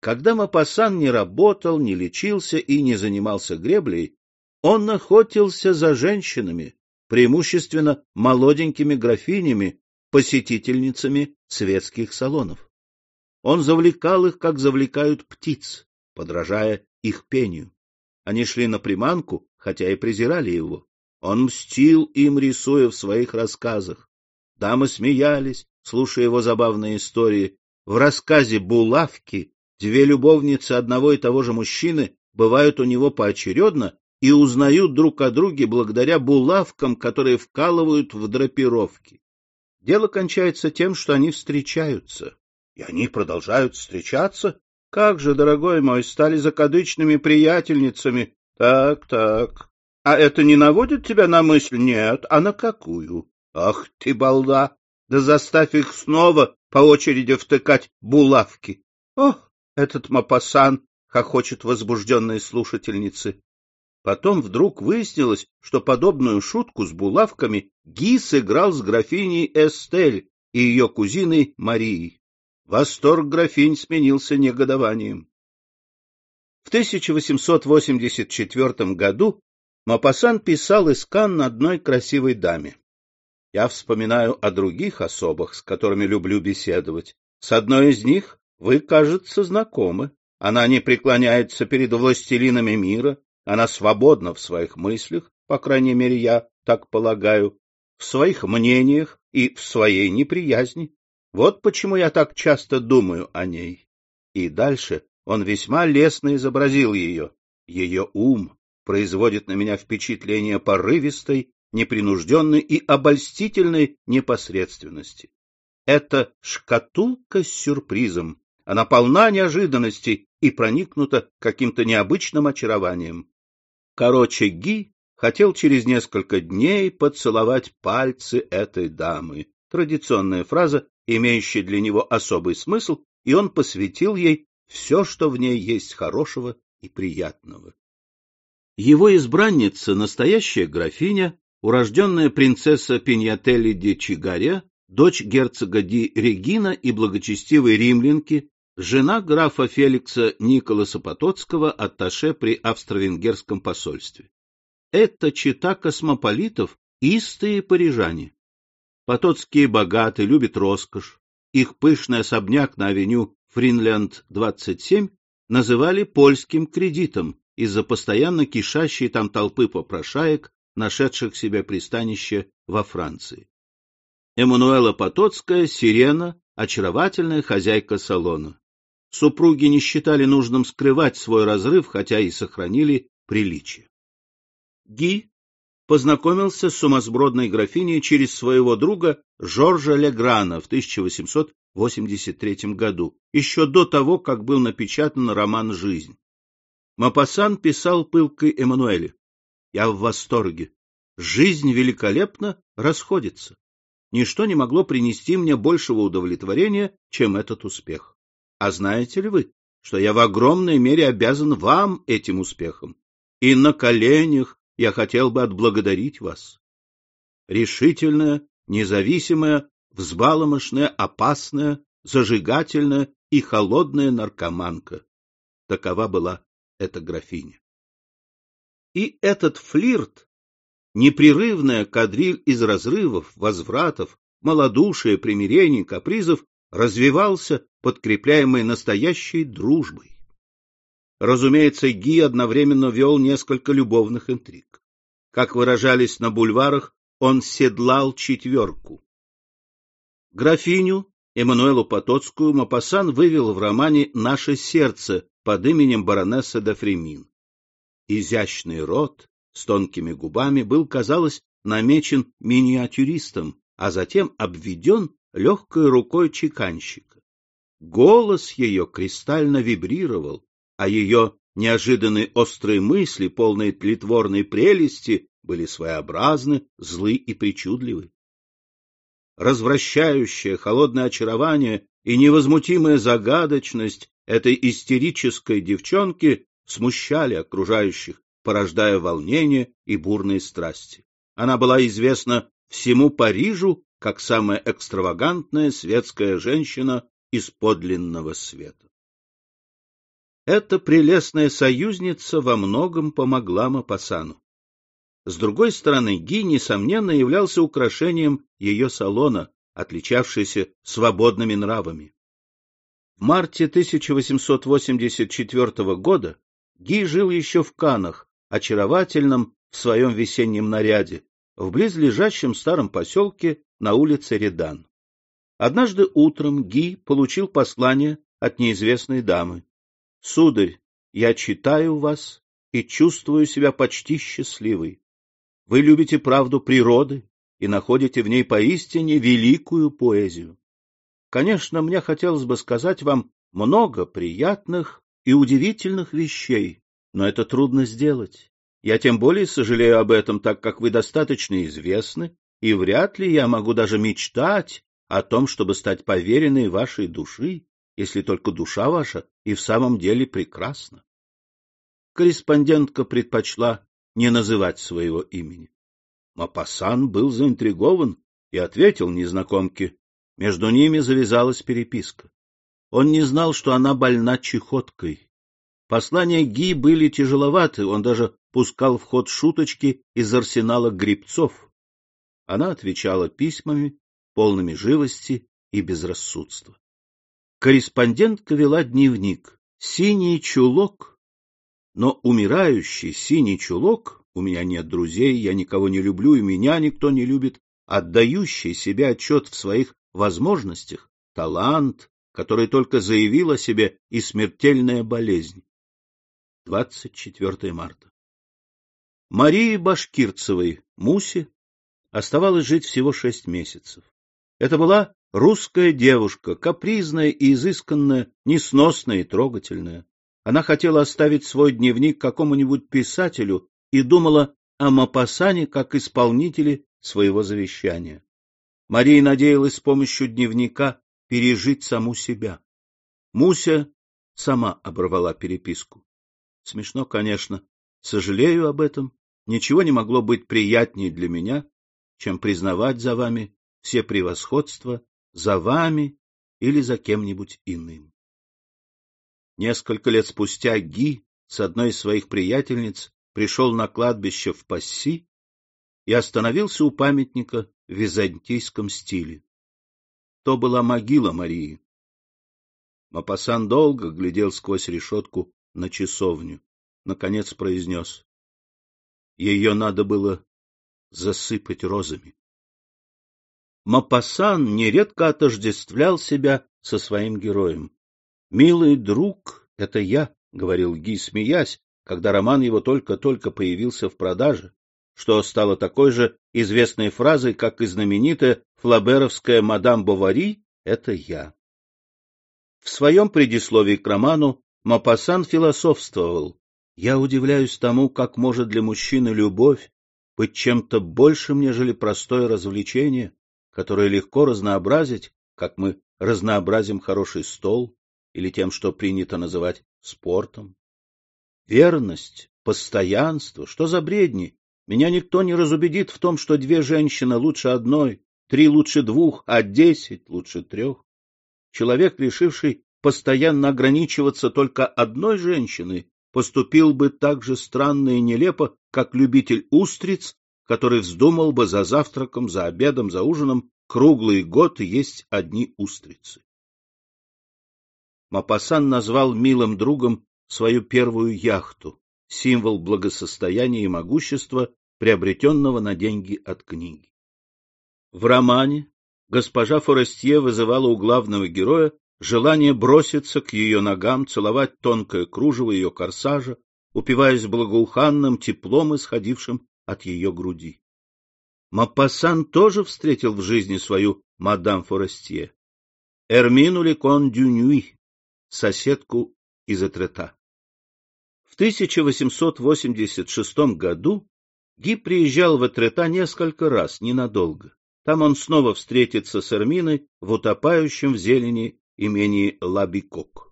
Когда Мапасан не работал, не лечился и не занимался греблей, он охотился за женщинами, преимущественно молоденькими графинями, посетительницами светских салонов. Он завлекал их, как завлекают птиц, подражая их пению. Они шли на приманку, хотя и презирали его. Он мстил им, рисуя в своих рассказах. Дамы смеялись, слушая его забавные истории. В рассказе «Булавки» две любовницы одного и того же мужчины бывают у него поочередно и узнают друг о друге благодаря булавкам, которые вкалывают в драпировки. Дело кончается тем, что они встречаются. И они продолжают встречаться? Как же, дорогой мой, стали закадычными приятельницами. Так, так. А это не наводит тебя на мысль? Нет. А на какую? Ах ты, балда! Да заставь их снова по очереди втыкать булавки. Ох, этот Мапасан! — хохочет возбужденные слушательницы. Потом вдруг выяснилось, что подобную шутку с булавками Ги сыграл с графиней Эстель и ее кузиной Марией. Восторг графинь сменился негодованием. В 1884 году Мапасан писал искан одной красивой даме. Я вспоминаю о других особах, с которыми люблю беседовать. С одной из них вы, кажется, знакомы. Она не преклоняется перед властелинами мира, она свободна в своих мыслях, по крайней мере, я так полагаю, в своих мнениях и в своей неприязни. Вот почему я так часто думаю о ней. И дальше он весьма лестно изобразил ее. Ее ум производит на меня впечатление порывистой, непринужденной и обольстительной непосредственности. Это шкатулка с сюрпризом. Она полна неожиданностей и проникнута каким-то необычным очарованием. Короче, Ги хотел через несколько дней поцеловать пальцы этой дамы. Традиционная фраза, имеющая для него особый смысл, и он посвятил ей все, что в ней есть хорошего и приятного. Его избранница, настоящая графиня, урожденная принцесса Пиньятелли де Чигаре, дочь герцога Ди Регина и благочестивой римлянки, жена графа Феликса Николаса Потоцкого, атташе при австро-венгерском посольстве. Это чита космополитов, истые парижане. Потоцкие богаты, любят роскошь. Их пышный особняк на авеню Фринлянд-27 называли польским кредитом из-за постоянно кишащей там толпы попрошаек, нашедших себе пристанище во Франции. Эммануэла Потоцкая — сирена, очаровательная хозяйка салона. Супруги не считали нужным скрывать свой разрыв, хотя и сохранили приличие. Ги познакомился с сумасбродной графиней через своего друга Жоржа Леграна в 1883 году, еще до того, как был напечатан роман «Жизнь». Мапасан писал пылкой Эммануэле. «Я в восторге. Жизнь великолепно расходится. Ничто не могло принести мне большего удовлетворения, чем этот успех. А знаете ли вы, что я в огромной мере обязан вам этим успехом? И на коленях я хотел бы отблагодарить вас. Решительная, независимая, взбаломошная, опасная, зажигательная и холодная наркоманка. Такова была эта графиня. И этот флирт, непрерывная кадриль из разрывов, возвратов, малодушия, примирений, капризов, развивался, подкрепляемый настоящей дружбой. Разумеется, Ги одновременно вел несколько любовных интриг. Как выражались на бульварах, он седлал четверку. Графиню Эммануэлу Потоцкую Мапасан вывел в романе «Наше сердце» под именем баронессы де Фремин. Изящный рот с тонкими губами был, казалось, намечен миниатюристом, а затем обведен легкой рукой чеканщика. Голос ее кристально вибрировал, а ее неожиданные острые мысли, полные тлетворной прелести, были своеобразны, злы и причудливы. Развращающее холодное очарование и невозмутимая загадочность этой истерической девчонки смущали окружающих, порождая волнение и бурные страсти. Она была известна всему Парижу как самая экстравагантная светская женщина из подлинного света. Эта прелестная союзница во многом помогла Мапасану. С другой стороны, Ги, несомненно, являлся украшением ее салона, отличавшийся свободными нравами. В марте 1884 года Ги жил еще в Канах, очаровательном в своем весеннем наряде, в близлежащем старом поселке на улице Редан. Однажды утром Ги получил послание от неизвестной дамы. — Сударь, я читаю вас и чувствую себя почти счастливой. Вы любите правду природы и находите в ней поистине великую поэзию. Конечно, мне хотелось бы сказать вам много приятных и удивительных вещей, но это трудно сделать. Я тем более сожалею об этом, так как вы достаточно известны, и вряд ли я могу даже мечтать о том, чтобы стать поверенной вашей души, если только душа ваша и в самом деле прекрасна. Корреспондентка предпочла не называть своего имени. Мапасан был заинтригован и ответил незнакомке. Между ними завязалась переписка. Он не знал, что она больна чехоткой. Послания Ги были тяжеловаты, он даже пускал в ход шуточки из арсенала грибцов. Она отвечала письмами, полными живости и безрассудства. Корреспондентка вела дневник. Синий чулок но умирающий синий чулок, у меня нет друзей, я никого не люблю, и меня никто не любит, отдающий себе отчет в своих возможностях, талант, который только заявил о себе, и смертельная болезнь. 24 марта. Марии Башкирцевой, Мусе, оставалось жить всего шесть месяцев. Это была русская девушка, капризная и изысканная, несносная и трогательная. Она хотела оставить свой дневник какому-нибудь писателю и думала о Мапасане как исполнителе своего завещания. Мария надеялась с помощью дневника пережить саму себя. Муся сама оборвала переписку. Смешно, конечно. Сожалею об этом. Ничего не могло быть приятнее для меня, чем признавать за вами все превосходства, за вами или за кем-нибудь иным. Несколько лет спустя Ги с одной из своих приятельниц пришел на кладбище в Пасси и остановился у памятника в византийском стиле. То была могила Марии. Мапасан долго глядел сквозь решетку на часовню. Наконец произнес. Ее надо было засыпать розами. Мапасан нередко отождествлял себя со своим героем. «Милый друг, это я», — говорил Ги, смеясь, когда роман его только-только появился в продаже, что стало такой же известной фразой, как и знаменитая флаберовская «Мадам Бовари» — это я. В своем предисловии к роману Мапасан философствовал. «Я удивляюсь тому, как может для мужчины любовь быть чем-то большим, нежели простое развлечение, которое легко разнообразить, как мы разнообразим хороший стол, или тем, что принято называть спортом. Верность, постоянство, что за бредни? Меня никто не разубедит в том, что две женщины лучше одной, три лучше двух, а десять лучше трех. Человек, решивший постоянно ограничиваться только одной женщиной, поступил бы так же странно и нелепо, как любитель устриц, который вздумал бы за завтраком, за обедом, за ужином круглый год есть одни устрицы. Мапасан назвал милым другом свою первую яхту, символ благосостояния и могущества, приобретенного на деньги от книги. В романе госпожа Форестье вызывала у главного героя желание броситься к ее ногам, целовать тонкое кружево ее корсажа, упиваясь благоуханным теплом, исходившим от ее груди. Мапасан тоже встретил в жизни свою мадам Форестье. Эрмину Лекон Дюнюи, соседку из Этрета. В 1886 году Ги приезжал в Этрета несколько раз, ненадолго. Там он снова встретится с Эрминой в утопающем в зелени имении Лабикок.